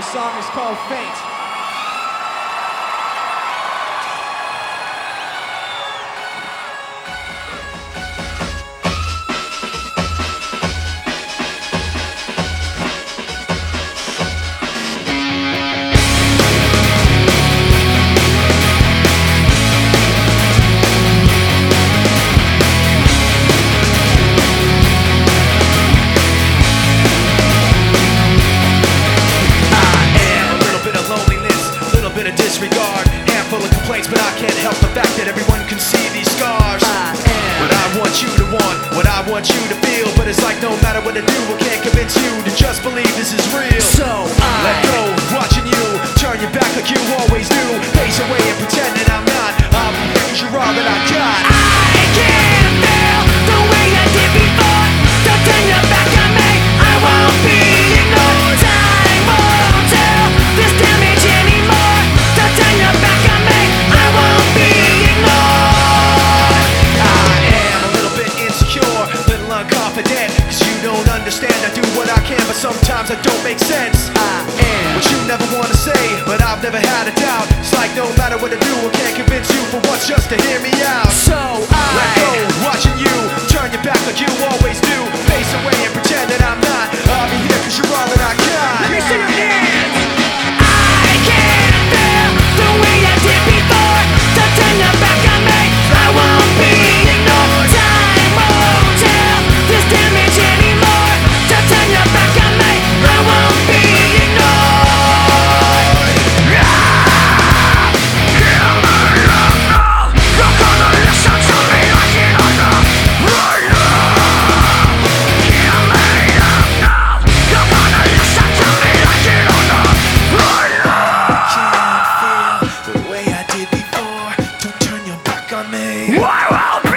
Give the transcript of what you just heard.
The song is called Faint. Want you to feel. But it's like no matter what I do, I can't convince you to just believe this is real. So I let go, watching you turn your back like you always do. Face away and pretend that I'm not. Here 'cause you're all that I got. I sometimes I don't make sense. I am. What you never wanna say, but I've never had a doubt. It's like no matter what I do, I can't convince you for once just to hear me out. on me. Why will